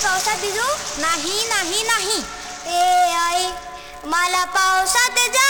आई पावसात भिजू? नाही नाही नाही. ए आई मला पावसात जा.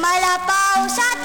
Malapau sa